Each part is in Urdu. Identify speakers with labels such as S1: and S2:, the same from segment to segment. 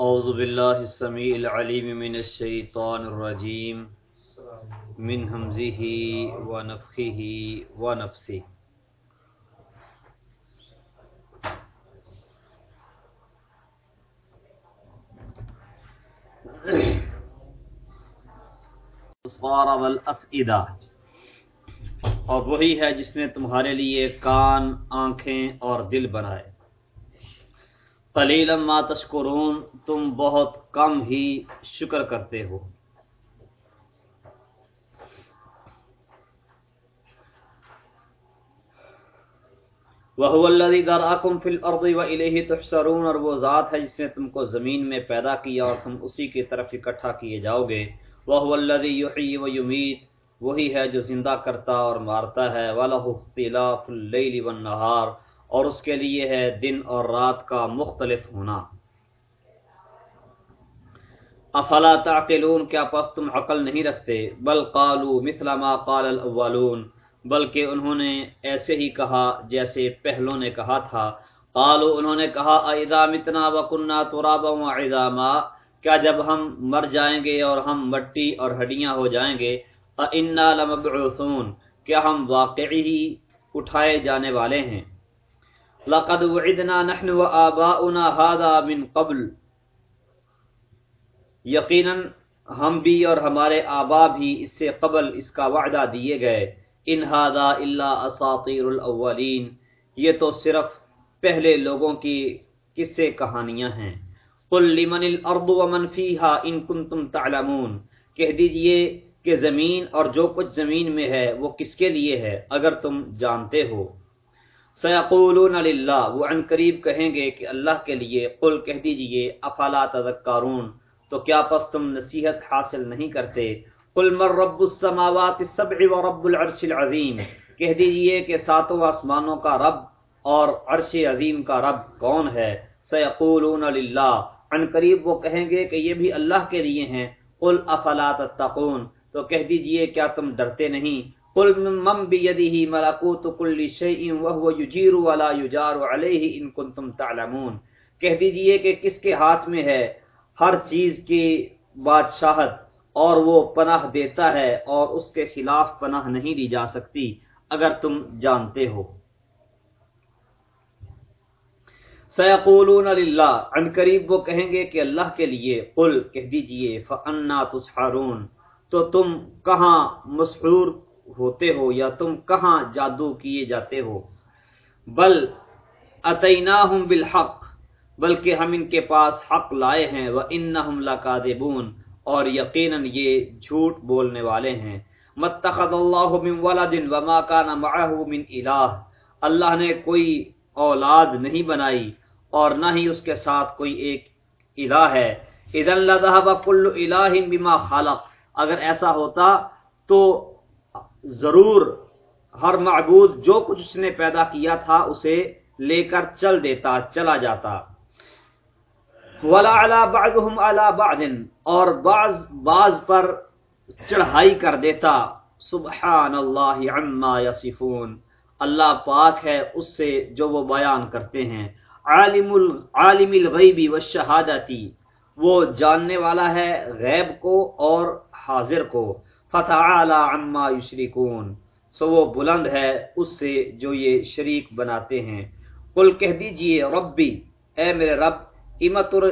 S1: اعوذ باللہ السمیع العلیم من الشیطان الرجیم من حمزه ونفخه ونفسه صار والافئدہ اور وہی ہے جس نے تمہارے لیے کان، آنکھیں اور دل بنائے۔ قلیلا ما تشکرون، تم بہت کم ہی شکر کرتے ہو۔ وہ الذی ذرأکم فی الارض والیہ تحشرون، اور وہ ذات ہے جس نے تم کو زمین میں پیدا کیا اور تم اسی کی طرف اکٹھا کیے جاؤ گے۔ وہ الذی یحیی و یمیت وہی ہے جو زندہ کرتا اور مارتا ہے۔ وَلَهُ اخْتِلَافُ اللَّيْلِ وَالنَّهَارِ اور اس کے لیے ہے دن اور رات کا مختلف ہونا۔ افلا تعقلون، کیا پس تم عقل نہیں رکھتے؟ بل قالوا، مثل ما قال الاولون، بلکہ انہوں نے ایسے ہی کہا جیسے پہلوں نے کہا تھا۔ قالوا، انہوں نے کہا اذا متنا وكنا ترابا وعظاما، کیا جب ہم مر جائیں گے اور ہم مٹی اور ہڈیاں ہو جائیں گے؟ انا لمبعوثون، کیا ہم واقعی ہی اٹھائے جانے والے ہیں؟ لقد وعدنا نحن وآباؤنا هذا من قبل. یقینا ہم بھی اور ہمارے آبا بھی اس سے قبل اس کا وعدہ دیے گئے. ان هذا الا اساطیر الاولین. یہ تو صرف پہلے لوگوں کی قصے کہانیاں ہیں. قل لمن الارض ومن فيها ان كنتم تعلمون. کہہ دیجیے کہ زمین اور جو کچھ زمین میں ہے وہ کس کے لیے ہے اگر تم جانتے ہو. سیقولون للہ وہ عن قریب کہیں گے کہ اللہ کے لیے، قل کہہ دیجیے افلا تذکارون تو کیا پس تم نصیحت حاصل نہیں کرتے؟ قل من رب السماوات السبع و رب العرش العظیم کہہ دیجیے کہ ساتوں آسمانوں کا رب اور عرش عظیم کا رب کون ہے؟ سیقولون للہ عن قریب وہ کہیں گے کہ یہ بھی اللہ کے لیے ہیں، قل افلا تتقون؟ تو کہہ دیجیے، کیا تم ڈرتے نہیں؟ قل من بیدہ ملکوت کل شیء وهو یجیر ولا یجار علیہ ان کنتم تعلمون۔ کہہ دیجیے کہ کس کے ہاتھ میں ہے ہر چیز کی بادشاہت اور وہ پناہ دیتا ہے اور اس کے خلاف پناہ نہیں دی جا سکتی، اگر تم جانتے ہو۔ سیقولون للہ۔ عن قریب وہ کہیں گے کہ اللہ کے لیے۔ قل کہہ دیجیے فانا تسحرون۔ تو تم کہاں مسحور ہوتے ہو یا تم کہاں جادو کیے جاتے ہو؟ بل اتیناہم بالحق، بلکہ ہم ان کے پاس حق لائے ہیں وہ انہم لکاذبون اور یقیناً یہ جھوٹ بولنے والے ہیں۔ متخذ اللہ من ولد وما كان معه من الہ اللہ نے کوئی اولاد نہیں بنائی، اور نہ ہی اس کے ساتھ کوئی ایک الہ ہے۔ اذا لذهب كل الہ بما خلق، اگر ایسا ہوتا تو ضرور ہر معبود جو کچھ اس نے پیدا کیا تھا اسے لے کر چل دیتا، چلا جاتا۔ ولا علی بعضهم علی بعض، اور بعض بعض پر چڑھائی کر دیتا۔ سبحان اللہ عما یصفون۔ اللہ پاک ہے اس سے جو وہ بیان کرتے ہیں۔ عالم العالم الغیب والشہادتی۔ وہ جاننے والا ہے غیب کو اور حاضر کو۔ فتعالی عما یشرکون۔ سو وہ بلند ہے اس سے جو یہ شریک بناتے ہیں۔ قل کہہ دیجیے، ربی، اے میرے رب، امتر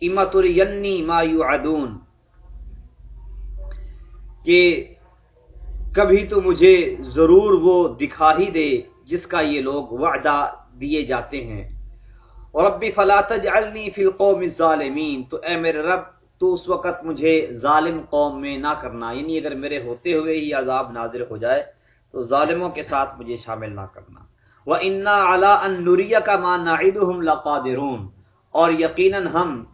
S1: امتر ینی ما یعدون کہ کبھی تو مجھے ضرور وہ دکھا ہی دے جس کا یہ لوگ وعدہ دیے جاتے ہیں۔ اور ربی، فلا تجعلنی فی القوم الظالمین۔ تو اے میرے رب تو اس وقت مجھے ظالم قوم میں نہ کرنا یعنی اگر میرے ہوتے ہوئے ہی عذاب نازل ہو جائے، تو ظالموں کے ساتھ مجھے شامل نہ کرنا۔ وہ انا اعلیٰ ان نوریا کا مان نعیدہم اور یقیناً ہم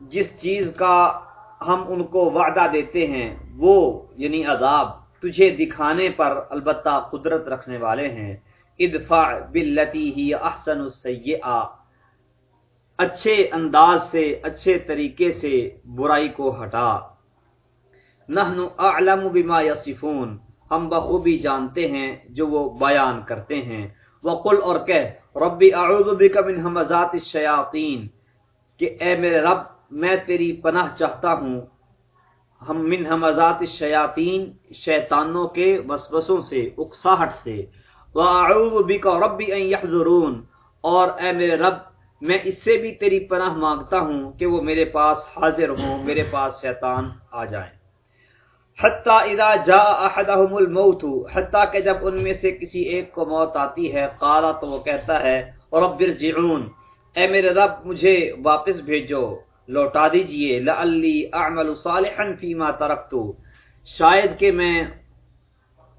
S1: جس چیز کا ہم ان کو وعدہ دیتے ہیں، وہ یعنی عذاب تجھے دکھانے پر البتہ قدرت رکھنے والے ہیں۔ ادفع باللتی ہی احسن السیئہ۔ اچھے انداز سے، اچھے طریقے سے برائی کو ہٹا۔ نحن اعلم بما یصفون، ہم بخوبی جانتے ہیں جو وہ بیان کرتے ہیں۔ وقل اور کہہ، ربی اعوذ بک من همزات الشیاطین، کہ اے میرے رب، میں تیری پناہ چاہتا ہوں۔ ہم من حمزات الشیاطین، شیطانوں کے وسوسوں سے، اکساہٹ سے۔ وَأَعُوذُ بِكَ رَبِّ أَن يَحْضُرُونَ اور اے میرے رب میں اس سے بھی تیری پناہ مانگتا ہوں کہ وہ میرے پاس حاضر ہوں میرے پاس شیطان آ جائیں حتیٰ اذا جاء احدهم الموت، حتیٰ کہ جب ان میں سے کسی ایک کو موت آتی ہے، قالا تو وہ کہتا ہے، رب ارجعون، اے میرے رب مجھے واپس بھیجو، لوٹا دیجیے، لعلی اعمل صالحا فیما ترکتو۔ شاید کہ میں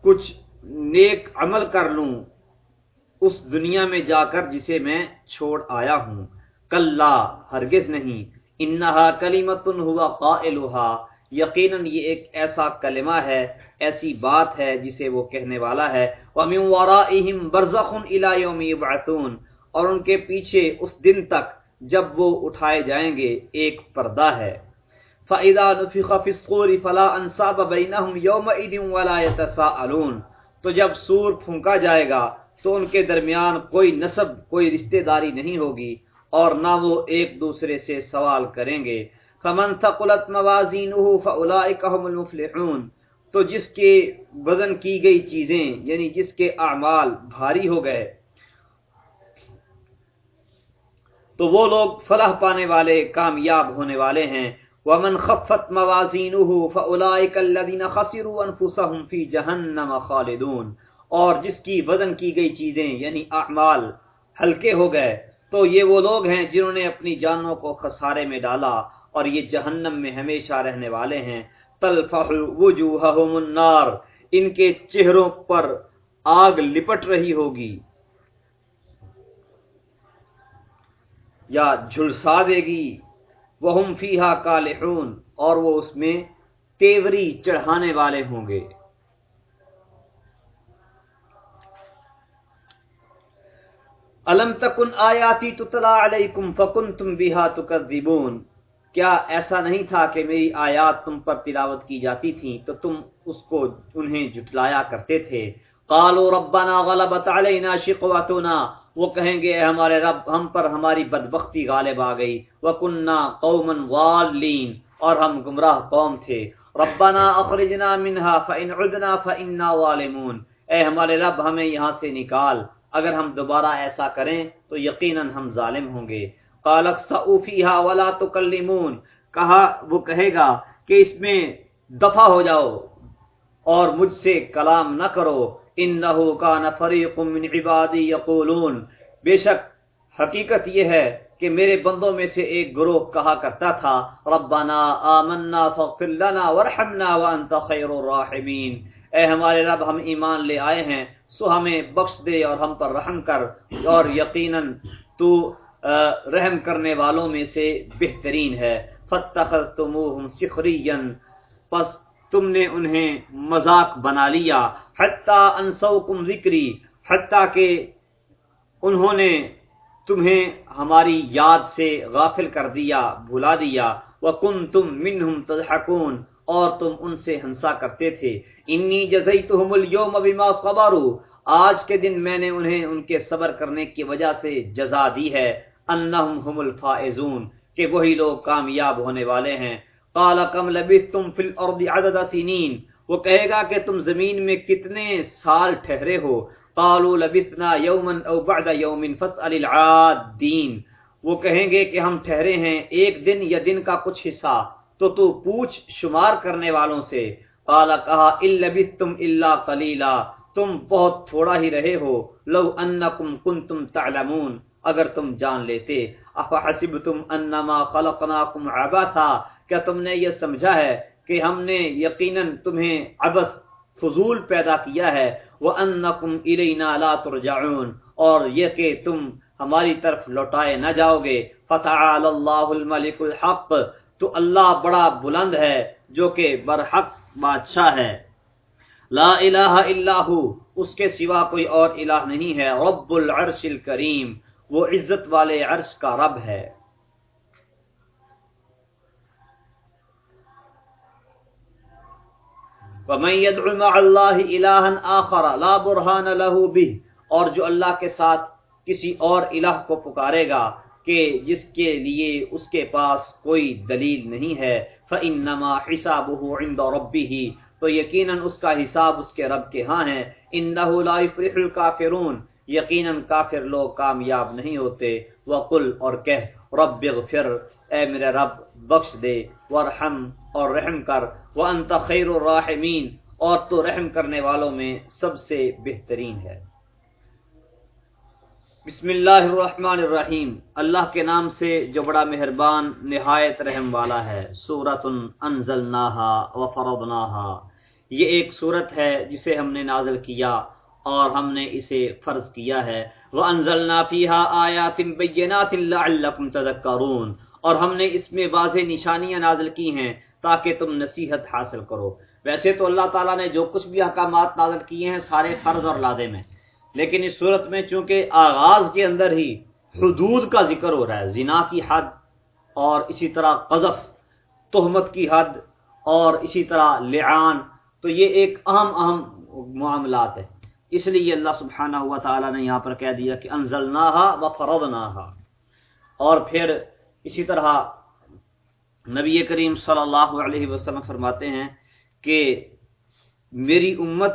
S1: کچھ نیک عمل کر لوں اس دنیا میں جا کر جسے میں چھوڑ آیا ہوں۔ کلا، ہرگز نہیں۔ انہا کلیمت ہوا قائلہا۔ یقیناً یہ ایک ایسا کلمہ ہے، ایسی بات ہے جسے وہ کہنے والا ہے۔ وَمِن وَرَائِهِمْ بَرْزَخٌ إِلَى يَوْمِ يُبْعَثُونَ۔ اور ان کے پیچھے اس دن تک جب وہ اٹھائے جائیں گے، ایک پردہ ہے۔ فَإِذَا نُفِخَ فِي الصُّورِ فَلَا أَنْصَابَ بَيْنَهُمْ يَوْمَئِذٍ وَلَا يَتَسَاءَلُونَ۔ تو جب سور پھونکا جائے گا تو ان کے درمیان کوئی نسب کوئی رشتہ داری نہیں ہوگی اور نہ وہ ایک دوسرے سے سوال کریں گے۔ فمن ثقلت موازینه فاولئک هم المفلحون۔ تو جس کے وزن کی گئی چیزیں یعنی جس کے اعمال بھاری ہو گئے، تو وہ لوگ فلاح پانے والے، کامیاب ہونے والے ہیں۔ ومن خفت موازینه فاولئک الذین خسروا انفسهم فی جہنم خالدون۔ اور جس کی وزن کی گئی چیزیں یعنی اعمال ہلکے ہو گئے، تو یہ وہ لوگ ہیں جنہوں نے اپنی جانوں کو خسارے میں ڈالا اور یہ جہنم میں ہمیشہ رہنے والے ہیں۔ تلفح وجوہہم النار، ان کے چہروں پر آگ لپٹ رہی ہوگی۔ یا جھلسا دے گی۔ وہم فیہا کالحون، اور وہ اس میں تیوری چڑھانے والے ہوں گے۔ الم تکن آیاتی تتلا علیکم فکنتم بها تکذبون۔ کیا ایسا نہیں تھا کہ میری آیات تم پر تلاوت کی جاتی تھی تو تم اس کو انہیں جٹلایا کرتے تھے۔ قالوا ربنا غلبت علینا شقوتنا۔ وہ کہیں گے، اے ہمارے رب، ہم پر ہماری بدبختی غالب آ گئی۔ وکننا قوما غالین اور ہم گمراہ قوم تھے۔ ربنا اخرجنا منها فان عدنا فانا ظالمون۔ اے ہمارے رب، ہمیں یہاں سے نکال۔ اگر ہم دوبارہ ایسا کریں تو یقیناً ہم ظالم ہوں گے۔ قالق سعفیہ ولا تکلمون۔ کہا، وہ کہے گا کہ اس میں دفع ہو جاؤ اور مجھ سے کلام نہ کرو۔ انہو کان فریق من عبادی یقولون۔ بے شک حقیقت یہ ہے کہ میرے بندوں میں سے ایک گروہ کہا کرتا تھا، ربنا آمنا فاغفر لنا ورحمنا وانت خیر الراحمین۔ اے ہمارے رب، ہم ایمان لے آئے ہیں، سو ہمیں بخش دے اور ہم پر رحم کر۔ اور یقیناً تو رحم کرنے والوں میں سے بہترین ہے۔ فتخذتموہم سخریا پس تم نے انہیں مذاق بنا لیا۔ حتی انسوکم ذکری حتی کہ انہوں نے تمہیں ہماری یاد سے غافل کر دیا، بھلا دیا۔ وَكُنْتُم مِّنْهُمْ تَضْحَكُونَ اور تم ان سے ہنسا کرتے تھے۔ انی جزیتہم اليوم بما صبروا۔ آج کے دن میں نے انہیں ان کے صبر کرنے کی وجہ سے جزا دی ہے۔ انہم هم الفائزون۔ کہ وہی لوگ کامیاب ہونے والے ہیں۔ قال کم لبثتم فی الارض عدد سنین۔ وہ کہے گا کہ تم زمین میں کتنے سال ٹھہرے ہو۔ قالوا لبثنا یوما او بعد یوم فاسأل العادین۔ وہ کہیں گے کہ ہم ٹھہرے ہیں ایک دن یا دن کا کچھ حصہ۔ تو تو پوچھ شمار کرنے والوں سے، قالا کہا البثتم الا قلیلا، تم بہت تھوڑا ہی رہے ہو، لو انکم کنتم تعلمون۔ اگر تم جان لیتے افحسبتم انما خلقناکم عبثا۔ کیا تم نے یہ سمجھا ہے کہ ہم نے یقیناً تمہیں عبث، فضول پیدا کیا ہے؟ وانکم الینا لا ترجعون۔ اور یہ کہ تم ہماری طرف لوٹائے نہ جاؤ گے۔ فتعال اللہ الملک الحق۔ تو اللہ بڑا بلند ہے جو کہ برحق بادشاہ ہے۔ لا الہ الا ہو، اس کے سوا کوئی اور الہ نہیں ہے۔ رب العرش الکریم وہ عزت والے عرش کا رب ہے۔ وَمَن يَدْعُ مَعَ اللَّهِ إِلَٰهًا آخَرَ لَا بُرْهَانَ لَهُ بِهِ، اور جو اللہ کے ساتھ کسی اور الہ کو پکارے گا کہ جس کے لیے اس کے پاس کوئی دلیل نہیں ہے، فَإِنَّمَا حِسَابُهُ عِنْدَ رَبِّهِ۔ تو یقیناً اس کا حساب اس کے رب کے ہاں ہے۔ اِنَّهُ لَا يُفْرِحُ الْكَافِرُونَ۔ یقیناً کافر لوگ کامیاب نہیں ہوتے۔ وقل اور کہہ، رب اغفر۔ اے میرے رب، بخش دے ورحم اور رحم کر۔ وانت خیر الراحمین اور تو رحم کرنے والوں میں سب سے بہترین ہے۔ بسم اللہ الرحمن الرحیم۔ اللہ کے نام سے جو بڑا مہربان، نہایت رحم والا ہے۔ سورت انزلناها وفرضناها یہ ایک صورت ہے جسے ہم نے نازل کیا اور ہم نے اسے فرض کیا ہے۔ وانزلنا فيها آیات بینات لعلکم تذکرون۔ اور ہم نے اس میں واضح نشانیاں نازل کی ہیں تاکہ تم نصیحت حاصل کرو۔ ویسے تو اللہ تعالیٰ نے جو کچھ بھی احکامات نازل کیے ہیں سارے فرض اور لازم ہیں لیکن اس صورت میں چونکہ آغاز کے اندر ہی حدود کا ذکر ہو رہا ہے، زنا کی حد اور اسی طرح قذف، تہمت کی حد اور اسی طرح لعان، تو یہ ایک اہم اہم معاملات ہے اس لیے اللہ سبحانہ ہوا تعالیٰ نے یہاں پر کہہ دیا کہ انزل و فرد اور پھر اسی طرح نبی کریم صلی اللہ علیہ وسلم فرماتے ہیں کہ میری امت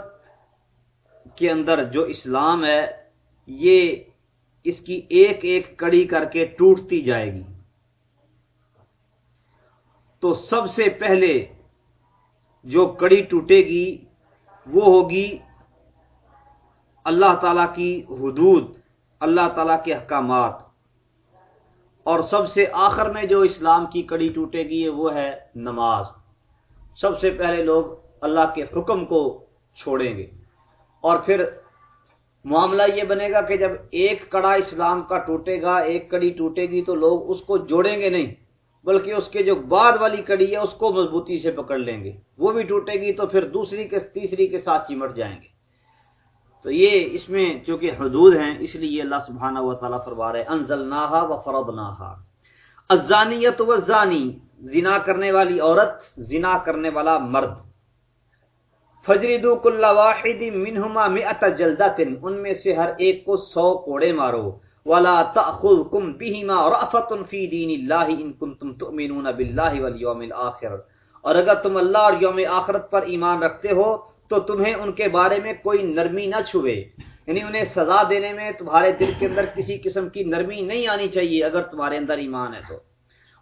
S1: کے اندر جو اسلام ہے، یہ اس کی ایک ایک کڑی کر کے ٹوٹتی جائے گی۔ تو سب سے پہلے جو کڑی ٹوٹے گی، وہ ہوگی اللہ تعالی کی حدود، اللہ تعالی کے احکامات۔ اور سب سے آخر میں جو اسلام کی کڑی ٹوٹے گی، وہ ہے نماز۔ سب سے پہلے لوگ اللہ کے حکم کو چھوڑیں گے۔ اور پھر معاملہ یہ بنے گا کہ جب ایک کڑا اسلام کا ٹوٹے گا، ایک کڑی ٹوٹے گی، تو لوگ اس کو جوڑیں گے نہیں، بلکہ اس کے جو بعد والی کڑی ہے، اس کو مضبوطی سے پکڑ لیں گے۔ وہ بھی ٹوٹے گی تو پھر دوسری کے، تیسری کے ساتھ چمٹ جائیں گے۔ تو یہ اس میں چونکہ حدود ہیں، اس لیے اللہ سبحانہ و تعالیٰ فرما رہے انزل نہا و فرد نہا ازانیت و زانی زنا کرنے والی عورت، زنا کرنے والا مرد۔ فجردو کل واحد منہما مئت جلدت ان میں سے ہر ایک کو سو کوڑے مارو۔ ولا تأخذکم بہما رأفت فی دین اللہ ان کنتم تؤمنون باللہ والیوم الآخر۔ اور اگر تم اللہ اور یوم آخرت پر ایمان رکھتے ہو، تو تمہیں ان کے بارے میں کوئی نرمی نہ چھوے یعنی انہیں سزا دینے میں تمہارے دل کے اندر کسی قسم کی نرمی نہیں آنی چاہیے اگر تمہارے اندر ایمان ہے تو۔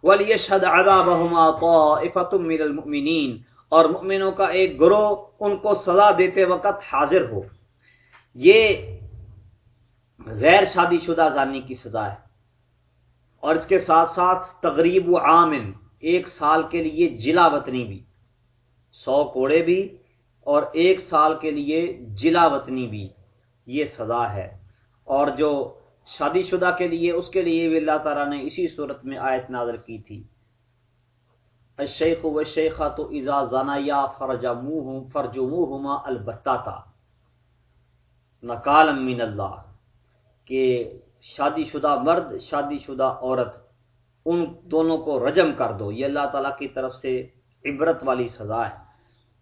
S1: وَلْيَشْهَدْ عَذَابَهُمَا طَائِفَةٌ مِّنَ الْمُؤْمِنِينَ۔ اور مؤمنوں کا ایک گروہ ان کو سزا دیتے وقت حاضر ہو۔ یہ غیر شادی شدہ زانی کی سزا ہے۔ اور اس کے ساتھ ساتھ تقریب و عامن ایک سال کے لیے جلا وطنی بھی، سو کوڑے بھی، اور ایک سال کے لیے جلا وطنی بھی، یہ سزا ہے۔ اور جو شادی شدہ کے لیے، اس کے لیے بھی اللہ تعالیٰ نے اسی صورت میں آیت نازر کی تھی۔ الشیخ و شیخہ تو ازا زانیا فرجموہم فرجموہما البتاتا. نقال من اللہ، کہ شادی شدہ مرد شادی شدہ عورت، ان دونوں کو رجم کر دو، یہ اللہ تعالیٰ کی طرف سے عبرت والی سزا ہے۔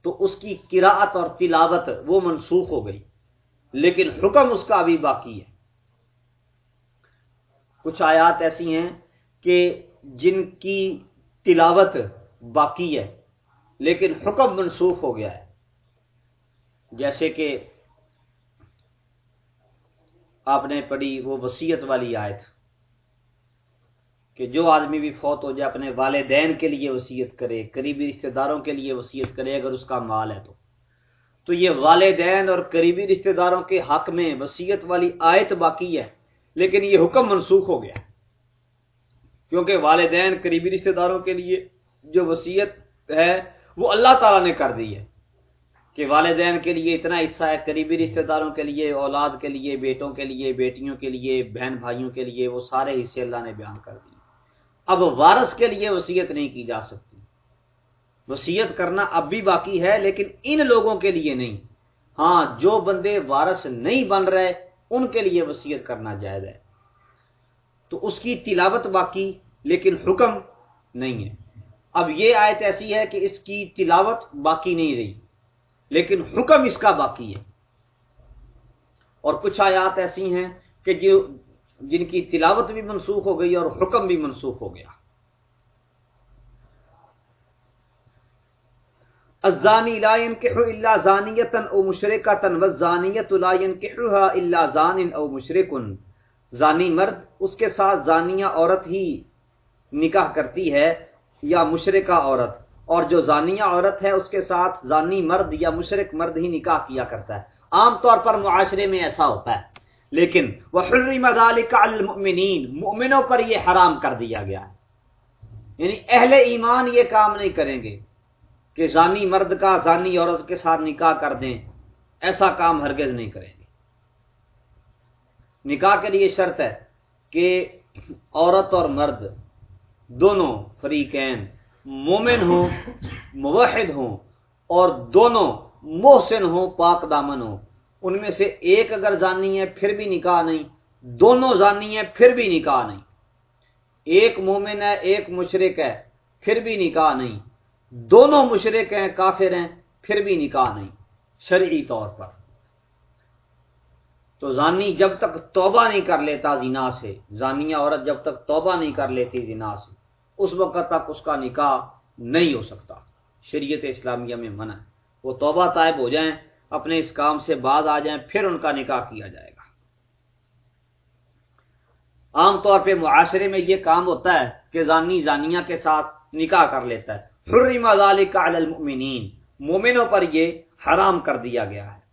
S1: تو اس کی قراءت اور تلاوت وہ منسوخ ہو گئی، لیکن حکم اس کا ابھی باقی ہے۔ کچھ آیات ایسی ہیں کہ جن کی تلاوت باقی ہے۔ لیکن حکم منسوخ ہو گیا ہے۔ جیسے کہ آپ نے پڑھی وہ وسیعت والی آیت کہ جو آدمی بھی فوت ہو جائے، اپنے والدین کے لیے وسیعت کرے، قریبی رشتہ داروں کے لیے وسیعت کرے اگر اس کا مال ہے تو۔ تو یہ والدین اور قریبی رشتہ داروں کے حق میں وسیعت والی آیت باقی ہے، لیکن یہ حکم منسوخ ہو گیا کیونکہ والدین قریبی رشتہ داروں کے لیے جو وصیت ہے، وہ اللہ تعالیٰ نے کر دی ہے۔ کہ والدین کے لیے اتنا حصہ ہے، قریبی رشتہ داروں کے لیے، اولاد کے لیے، بیٹوں کے لیے، بیٹیوں کے لیے، بہن بھائیوں کے لیے وہ سارے حصے اللہ نے بیان کر دیے۔ اب وارث کے لیے وصیت نہیں کی جا سکتی۔ وصیت کرنا اب بھی باقی ہے، لیکن ان لوگوں کے لیے نہیں۔ ہاں جو بندے وارث نہیں بن رہے، ان کے لیے وصیت کرنا جائز ہے۔ تو اس کی تلاوت باقی، لیکن حکم نہیں ہے۔ اب یہ آیت ایسی ہے کہ اس کی تلاوت باقی نہیں رہی، لیکن حکم اس کا باقی ہے۔ اور کچھ آیات ایسی ہیں کہ جو جن کی تلاوت بھی منسوخ ہو گئی اور حکم بھی منسوخ ہو گیا۔ الزانی لا ينكح الا زانیه او مشرکه والزانیه لا ينكحها الا زان او مشرک زانی مرد اس کے ساتھ زانیہ عورت ہی نکاح کرتی ہے یا مشرکہ عورت۔ اور جو زانیہ عورت ہے، اس کے ساتھ زانی مرد یا مشرک مرد ہی نکاح کیا کرتا ہے۔ عام طور پر معاشرے میں ایسا ہوتا ہے۔ لیکن وہ حرم ذلك على المؤمنین مؤمنوں پر یہ حرام کر دیا گیا ہے۔ یعنی اہل ایمان یہ کام نہیں کریں گے کہ زانی مرد کا، زانی عورت کے ساتھ نکاح کر دیں۔ ایسا کام ہرگز نہیں کریں گے۔ نکاح کے لیے شرط ہے کہ عورت اور مرد دونوں فریقین مومن ہوں، موحد ہوں اور دونوں محسن ہوں، پاک دامن ہوں۔ ان میں سے ایک اگر زانی ہے، پھر بھی نکاح نہیں۔ دونوں زانی ہے پھر بھی نکاح نہیں۔ ایک مومن ہے، ایک مشرق ہے، پھر بھی نکاح نہیں۔ دونوں مشرق ہیں، کافر ہیں، پھر بھی نکاح نہیں۔ شرعی طور پر۔ تو زانی جب تک توبہ نہیں کر لیتا زنا سے زانیہ عورت جب تک توبہ نہیں کر لیتی زنا سے اس وقت تک اس کا نکاح نہیں ہو سکتا۔ شریعت اسلامیہ میں منع ہے۔ وہ توبہ طائب ہو جائیں، اپنے اس کام سے بعد آ جائیں، پھر ان کا نکاح کیا جائے گا۔ عام طور پہ معاشرے میں یہ کام ہوتا ہے کہ زانی زانیہ کے ساتھ نکاح کر لیتا ہے۔ حرم ذالک علی المؤمنین۔ مومنوں پر یہ حرام کر دیا گیا ہے۔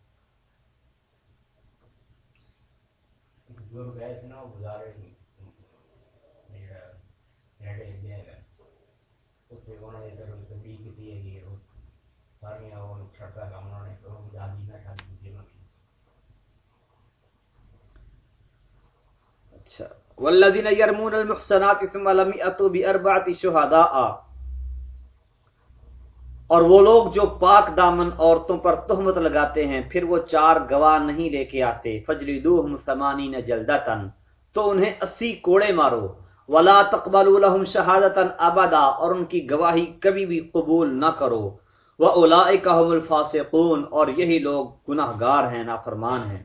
S1: اچھا۔ والذین یرمون المحصنات ثم لم یاتوا باربعه شهداء۔ اور وہ لوگ جو پاک دامن عورتوں پر تہمت لگاتے ہیں، پھر وہ چار گواہ نہیں لے کے آتے۔ فجلدوہم ثمانین جلدتن تو انہیں اسی کوڑے مارو۔ ولا تقبلوا لهم شهادتا ابدا اور ان کی گواہی کبھی بھی قبول نہ کرو۔ واولئک هم الفاسقون اور یہی لوگ گناہگار ہیں، نافرمان ہیں۔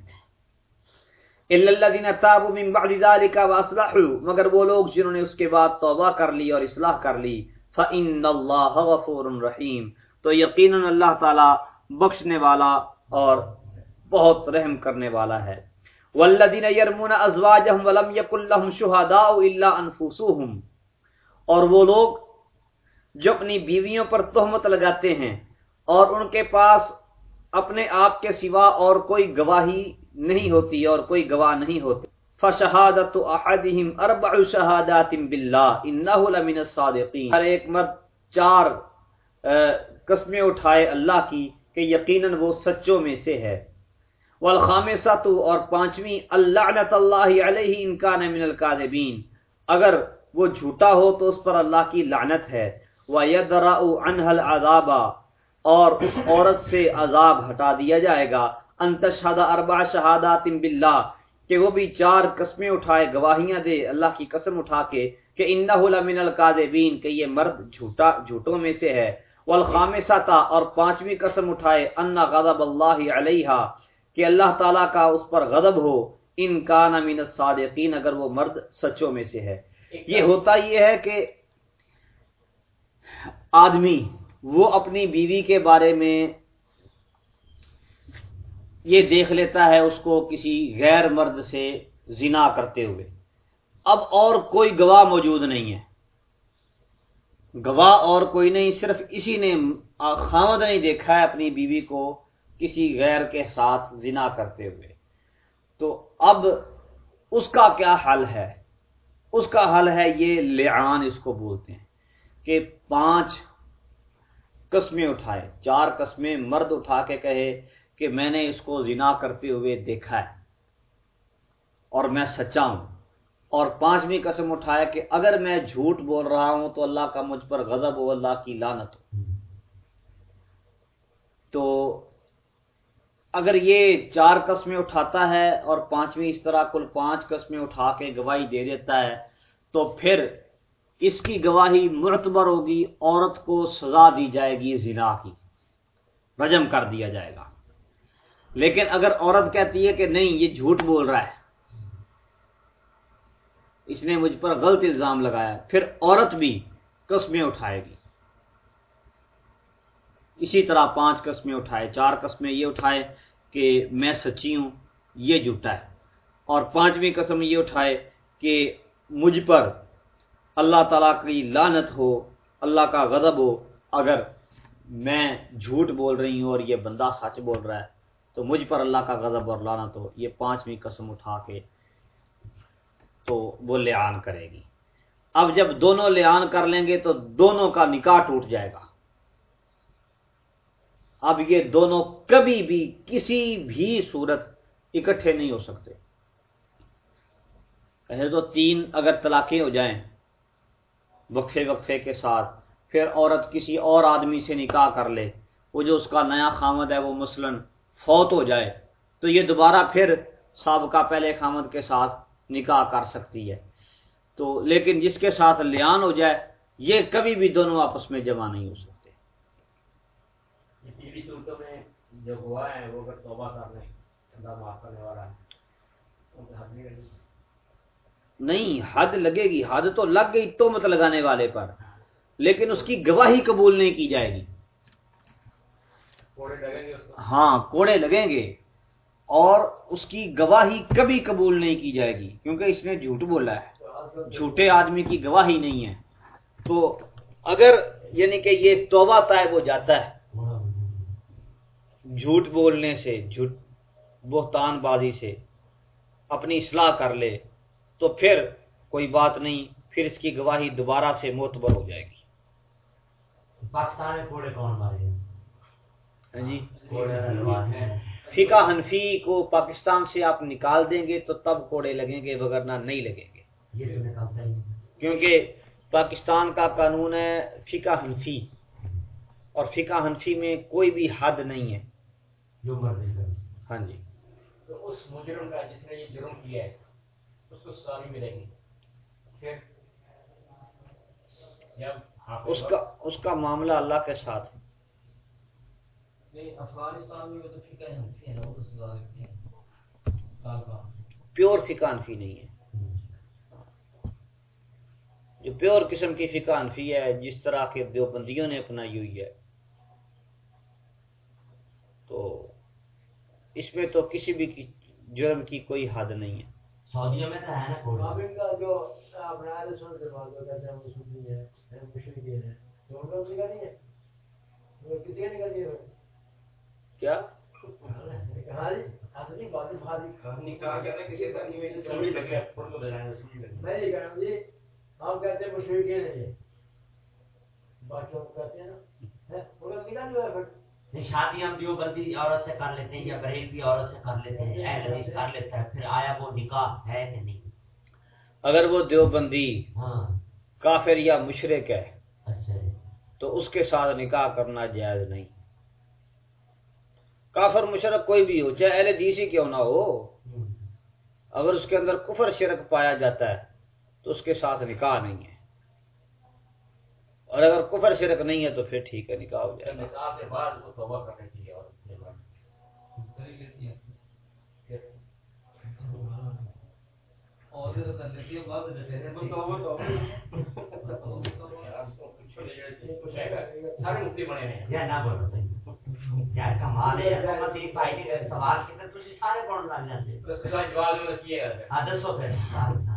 S1: الا الذين تابوا من بعد ذلك واصلحوا مگر وہ لوگ جنہوں نے اس کے بعد توبہ کر لی اور اصلاح کر لی فان الله غفور رحیم تو یقینا اللہ تعالی بخشنے والا اور بہت رحم کرنے والا ہے۔ والذین یرمون ازواجهم ولم یکن لهم شهداء الا انفسهم اور وہ لوگ جو اپنی بیویوں پر تہمت لگاتے ہیں اور ان کے پاس اپنے آپ کے سوا اور کوئی گواہی نہیں ہوتی اور کوئی گواہ نہیں ہوتے۔ فشہادت احدہم اربع شہادات باللہ انہ لمن الصادقین ہر ایک مرد چار قسمیں اٹھائے اللہ کی کہ یقیناً وہ سچوں میں سے ہے۔ والخامسۃ اور پانچویں، اللعنت اللہ علیہ ان کان من الکاذبین۔ اگر وہ جھوٹا ہو تو اس پر اللہ کی لعنت ہے۔ وَيَدْرَأُ عَنْهَا الْعَذَابَ۔ اور اس عورت سے عذاب ہٹا دیا جائے گا۔ انتشہد اربع شہادات باللہ، کہ وہ بھی چار قسمیں اٹھائے، گواہیاں دے، اللہ کی قسم اٹھا کے کہ انہ لمن القاذبین کہ یہ مرد جھوٹا، جھوٹوں میں سے ہے۔ والخامسہ اور پانچویں قسم اٹھائے، ان غضب اللہ علیہا، کہ اللہ تعالیٰ کا اس پر غضب ہو۔ ان کان من الصادقین، اگر وہ مرد سچوں میں سے ہے۔ یہ ہوتا یہ ہے کہ آدمی وہ اپنی بیوی کے بارے میں یہ دیکھ لیتا ہے اس کو کسی غیر مرد سے زنا کرتے ہوئے۔ اب اور کوئی گواہ موجود نہیں ہے۔ گواہ اور کوئی نہیں، صرف اسی نے خامد نہیں دیکھا ہے اپنی بیوی کو کسی غیر کے ساتھ زنا کرتے ہوئے۔ تو اب اس کا کیا حل ہے؟ اس کا حل ہے یہ لعان اس کو بولتے ہیں کہ پانچ قسمیں اٹھائے۔ چار قسمیں مرد اٹھا کے کہے کہ میں نے اس کو زنا کرتے ہوئے دیکھا ہے اور میں سچا ہوں۔ اور پانچویں قسم اٹھایا کہ اگر میں جھوٹ بول رہا ہوں تو اللہ کا مجھ پر غضب ہو اللہ کی لانت ہو۔ تو اگر یہ چار قسمیں اٹھاتا ہے اور پانچویں اس طرح کل پانچ قسمیں اٹھا کے گواہی دے دیتا ہے تو پھر اس کی گواہی مرتبر ہوگی، عورت کو سزا دی جائے گی زنا کی۔ رجم کر دیا جائے گا۔ لیکن اگر عورت کہتی ہے کہ نہیں، یہ جھوٹ بول رہا ہے۔ اس نے مجھ پر غلط الزام لگایا۔ پھر عورت بھی قسمیں اٹھائے گی۔ اسی طرح پانچ قسمیں اٹھائے، چار قسمیں یہ اٹھائے کہ میں سچی ہوں، یہ جھوٹا ہے۔ اور پانچویں قسم یہ اٹھائے کہ مجھ پر اللہ تعالیٰ کی لانت ہو، اللہ کا غضب ہو، اگر میں جھوٹ بول رہی ہوں اور یہ بندہ سچ بول رہا ہے، تو مجھ پر اللہ کا غضب اور لانت ہو۔ یہ پانچویں قسم اٹھا کے تو وہ لعان کرے گی۔ اب جب دونوں لعان کر لیں گے تو دونوں کا نکاح ٹوٹ جائے گا۔ اب یہ دونوں کبھی بھی کسی بھی صورت اکٹھے نہیں ہو سکتے۔ پہلے تو تین اگر طلاقیں ہو جائیں وقفے وقفے کے ساتھ، پھر عورت کسی اور آدمی سے نکاح کر لے، وہ جو اس کا نیا خامد ہے وہ مثلا فوت ہو جائے، تو یہ دوبارہ پھر سابقہ پہلے خامد کے ساتھ نکاح کر سکتی ہے۔ تو لیکن جس کے ساتھ لیان ہو جائے، یہ کبھی بھی دونوں آپس میں جمع نہیں ہو سکتے۔ جو ہوا ہے، وہ توبہ کرنے نہیں حد لگے گی۔ حد تو لگ گئی تو مت لگانے والے پر۔ لیکن اس کی گواہی قبول نہیں کی جائے گی۔ ہاں کوڑے لگیں گے۔ اور اس کی گواہی کبھی قبول نہیں کی جائے گی۔ کیونکہ اس نے جھوٹ بولا ہے۔ جھوٹے آدمی کی گواہی نہیں ہے۔ تو اگر یعنی کہ یہ توبہ طائب ہو جاتا ہے جھوٹ بولنے سے جھوٹ بہتان بازی سے اپنی اصلاح کر لے تو پھر کوئی بات نہیں پھر اس کی گواہی دوبارہ سے معتبر ہو جائے گی۔
S2: پاکستان میں کوڑے کون مارے
S1: ہاں جی۔ فقہ حنفی کو پاکستان سے آپ نکال دیں گے تو تب کوڑے لگیں گے وغیرہ نہیں لگیں گے۔ کیونکہ پاکستان کا قانون ہے فقہ حنفی اور فقہ حنفی میں کوئی بھی حد نہیں ہے۔
S2: جو مرضی
S1: ہاں جی۔
S3: تو اس مجرم کا جس نے یہ جرم کیا ہے اس کو سزا ملے گی پھر
S1: اس کا اس کا معاملہ اللہ کے ساتھ ہے۔
S3: نہیں افغانستان میں تو فقہ حنفی ہے نا وہ تو سزا دیتے ہیں
S1: پیور فقہ انفی نہیں ہے۔ جو پیور قسم کی فقہ انفی ہے جس طرح کے دیوبندیوں نے اپنائی ہوئی ہے۔ تو اس میں تو کسی بھی جرم کی کوئی حد نہیں ہے۔
S2: سعودیہ میں تو ہے نا کوڑے
S3: کا جو اپنا سن سے بات کہتے ہیں وہ سنی ہے مشرقی ہے تو ان کا کسی کا نہیں ہے۔ کسی کا نکل دیا
S1: کیا؟
S3: کہاں جی اصلی بات بھاری نکاح ہیں کسی کا نہیں سمجھ لگے پھر تو بجائے سمجھ لگے۔ میں یہ کہہ رہا ہوں جی آپ کہتے ہیں مشرقی نہیں ہے باقی کہتے ہیں نا ان کا نکاح جو ہے پھر۔
S2: شادی ہم جو بندی عورت سے کر لیتے ہیں یا بریلوی عورت سے کر لیتے ہیں اہل حدیث کر لیتا ہے پھر آیا وہ نکاح ہے کہ نہیں؟
S1: اگر وہ دیوبندی
S2: ہاں۔
S1: کافر یا مشرق ہے
S2: اچھا۔
S1: تو اس کے ساتھ نکاح کرنا جائز نہیں۔ کافر مشرق کوئی بھی ہو چاہے اہل حدیث ہی کیوں نہ ہو اگر اس کے اندر کفر شرک پایا جاتا ہے تو اس کے ساتھ نکاح نہیں ہے۔ اور اگر کفر شرک نہیں ہے تو پھر ٹھیک ہے نکاح ہو جائے
S3: نکاح کے بعد وہ توبہ کرنی چاہیے اور اس کے بعد سارے مفتی بنے ہیں۔
S2: یا نہ بولو یار کمال ہے۔ یار محمد ایک بھائی نے سوال تسی سارے کون لگ جاتے
S3: اس جواب
S2: ہاں دسو پھر۔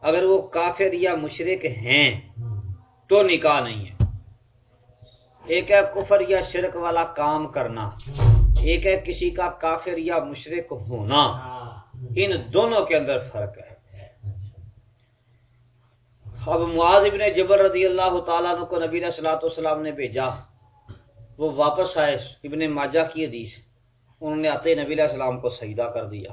S1: اگر وہ کافر یا مشرق ہیں، تو نکاح نہیں ہے۔ ایک ہے کفر یا شرک والا کام کرنا، ایک ہے کسی کا کافر یا مشرق ہونا۔ ان دونوں کے اندر فرق ہے۔ اب معاذ ابن جبر رضی اللہ تعالیٰ عنہ کو نبی صلاحت والسلام نے بھیجا۔ وہ واپس آئے، ابن ماجہ کی حدیث۔ انہوں نے آتے نبی علیہ السلام کو سجدہ کر دیا۔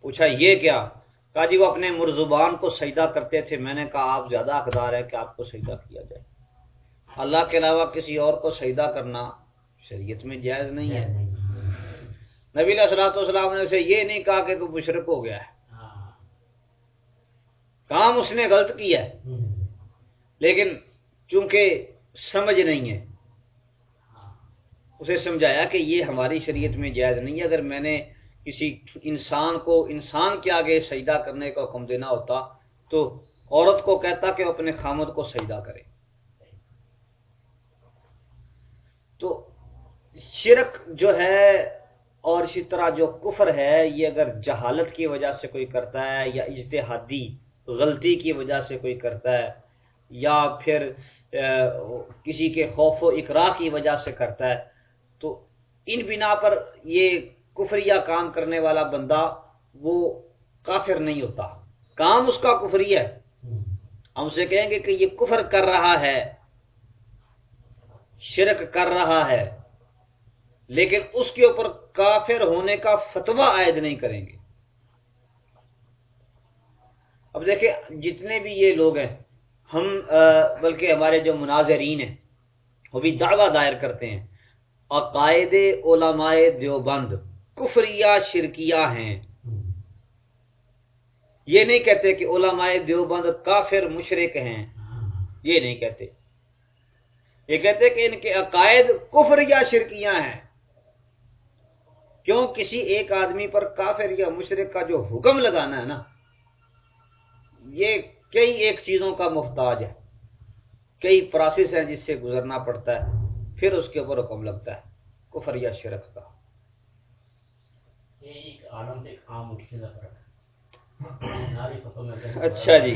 S1: پوچھا، یہ کیا؟ کہا جی وہ اپنے مرزبان کو سجدہ کرتے تھے۔ میں نے کہا، آپ زیادہ حقدار ہے کہ آپ کو سجدہ کیا جائے۔ اللہ کے علاوہ کسی اور کو سجدہ کرنا شریعت میں جائز نہیں ہے۔ نبی علیہ السلاۃ والسلام نے سے یہ نہیں کہا کہ تو مشرق ہو گیا ہے۔ کام اس نے غلط کیا ہے۔ لیکن چونکہ سمجھ نہیں ہے، اسے سمجھایا کہ یہ ہماری شریعت میں جائز نہیں ہے۔ اگر میں نے کسی انسان کو، انسان کے آگے سجدہ کرنے کا حکم دینا ہوتا تو عورت کو کہتا کہ وہ اپنے خامد کو سجدہ کرے۔ تو شرک جو ہے اور اسی طرح جو کفر ہے، یہ اگر جہالت کی وجہ سے کوئی کرتا ہے یا اجتہادی غلطی کی وجہ سے کوئی کرتا ہے یا پھر کسی کے خوف و اقرا کی وجہ سے کرتا ہے، تو ان بنا پر یہ کفریہ کام کرنے والا بندہ وہ کافر نہیں ہوتا۔ کام اس کا کفری ہے۔ ہم اسے کہیں گے کہ یہ کفر کر رہا ہے، شرک کر رہا ہے، لیکن اس کے اوپر کافر ہونے کا فتویٰ عائد نہیں کریں گے۔ اب دیکھیں، جتنے بھی یہ لوگ ہیں، ہم بلکہ ہمارے جو مناظرین ہیں، وہ بھی دعویٰ دائر کرتے ہیں۔ عقائد علماء دیوبند کفریہ شرکیہ ہیں۔ یہ نہیں کہتے کہ علماء دیوبند کافر مشرق ہیں۔ یہ نہیں کہتے۔ یہ کہتے کہ ان کے عقائد کفر یا شرکیاں ہیں۔ کیوں کسی ایک آدمی پر کافر یا مشرق کا جو حکم لگانا ہے نا، یہ کئی ایک چیزوں کا محتاج ہے۔ کئی پروسیس ہیں جس سے گزرنا پڑتا ہے، پھر اس کے اوپر حکم لگتا ہے کفر یا شرک کا۔ اچھا جی۔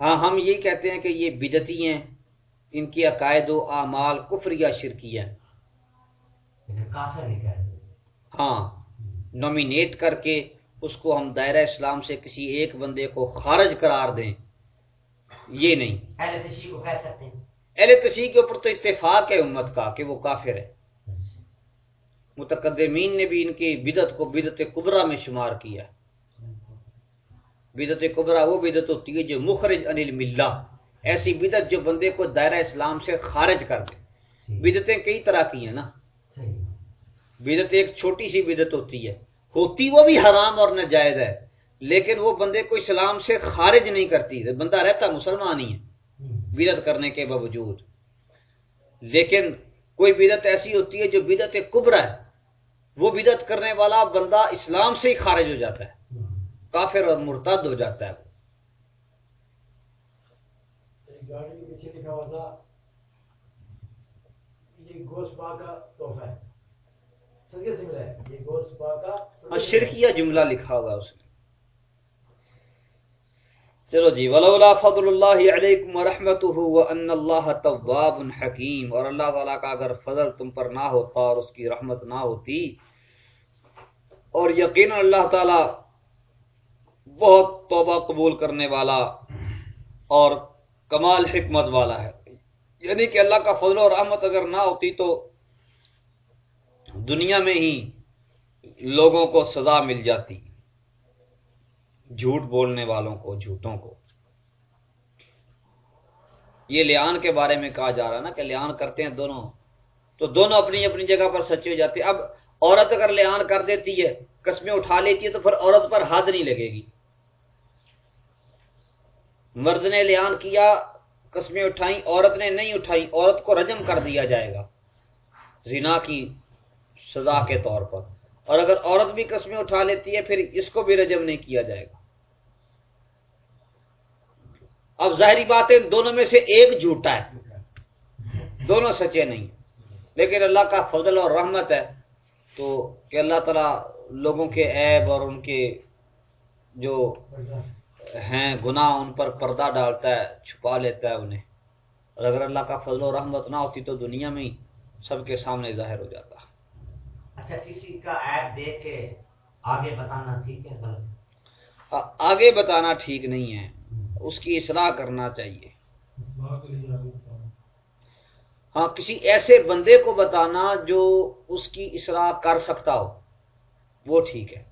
S1: ہاں ہم یہ کہتے ہیں کہ یہ بدتی ہیں۔ ان کی عقائد و اعمال کفر یا شرکی ہیں۔ ہاں نومینیٹ کر کے اس کو ہم دائرہ اسلام سے کسی ایک بندے کو خارج قرار دیں۔ یہ نہیں. اہل تشیح کے اوپر تو اتفاق ہے امت کا کہ وہ کافر ہے. متقدمین نے بھی ان کی بدت کو بدت کبرا میں شمار کیا. بدت کبرا وہ بدت ہوتی ہے جو مخرج انل ملا ایسی بدت جو بندے کو دائرہ اسلام سے خارج کر دے. بدتیں کئی طرح کی ہیں نا. بدت ایک چھوٹی سی بدت ہوتی ہے. ہوتی وہ بھی حرام اور ناجائز ہے. لیکن وہ بندے کو اسلام سے خارج نہیں کرتی، بندہ رہتا مسلمان ہی ہے بدت کرنے کے باوجود۔ لیکن کوئی بدت ایسی ہوتی ہے جو بدت کبرا ہے، وہ بدت کرنے والا بندہ اسلام سے ہی خارج ہو جاتا ہے، کافر اور مرتد ہو جاتا ہے۔
S3: گاڑی
S1: شرکیہ جملہ لکھا ہوا اس نے۔ چلو جی ولولا فضل اللہ علیکم ورحمتہ وان اللہ تواب حکیم، اور اللہ تعالیٰ کا اگر فضل تم پر نہ ہوتا اور اس کی رحمت نہ ہوتی، اور یقینا اللہ تعالیٰ بہت توبہ قبول کرنے والا اور کمال حکمت والا ہے۔ یعنی کہ اللہ کا فضل و رحمت اگر نہ ہوتی تو دنیا میں ہی لوگوں کو سزا مل جاتی۔ جھوٹ بولنے والوں کو، جھوٹوں کو۔ یہ لیان کے بارے میں کہا جا رہا نا کہ لیان کرتے ہیں دونوں۔ تو دونوں اپنی اپنی جگہ پر سچے ہو جاتے۔ اب عورت اگر لیان کر دیتی ہے، قسمیں اٹھا لیتی ہے، تو پھر عورت پر حد نہیں لگے گی۔ مرد نے لیان کیا، قسمیں اٹھائیں، عورت نے نہیں اٹھائی، عورت کو رجم کر دیا جائے گا۔ زنا کی سزا کے طور پر۔ اور اگر عورت بھی قسمیں اٹھا لیتی ہے، پھر اس کو بھی رجم نہیں کیا جائے گا۔ اب ظاہری بات ہے دونوں میں سے ایک جھوٹا ہے۔ دونوں سچے نہیں۔ لیکن اللہ کا فضل اور رحمت ہے۔ تو کہ اللہ تعالیٰ لوگوں کے عیب اور ان کے جو ہیں گناہ ان پر پردہ ڈالتا ہے چھپا لیتا ہے انہیں۔ اور اگر اللہ کا فضل و رحمت نہ ہوتی تو دنیا میں ہی سب کے سامنے ظاہر ہو جاتا۔
S2: اچھا کسی کا ایپ دیکھ کے آگے بتانا ٹھیک ہے؟
S1: آگے بتانا ٹھیک نہیں ہے۔ اس کی اصلاح کرنا چاہیے۔ ہاں کسی ایسے بندے کو بتانا جو اس کی اصلاح کر سکتا ہو۔ وہ ٹھیک ہے۔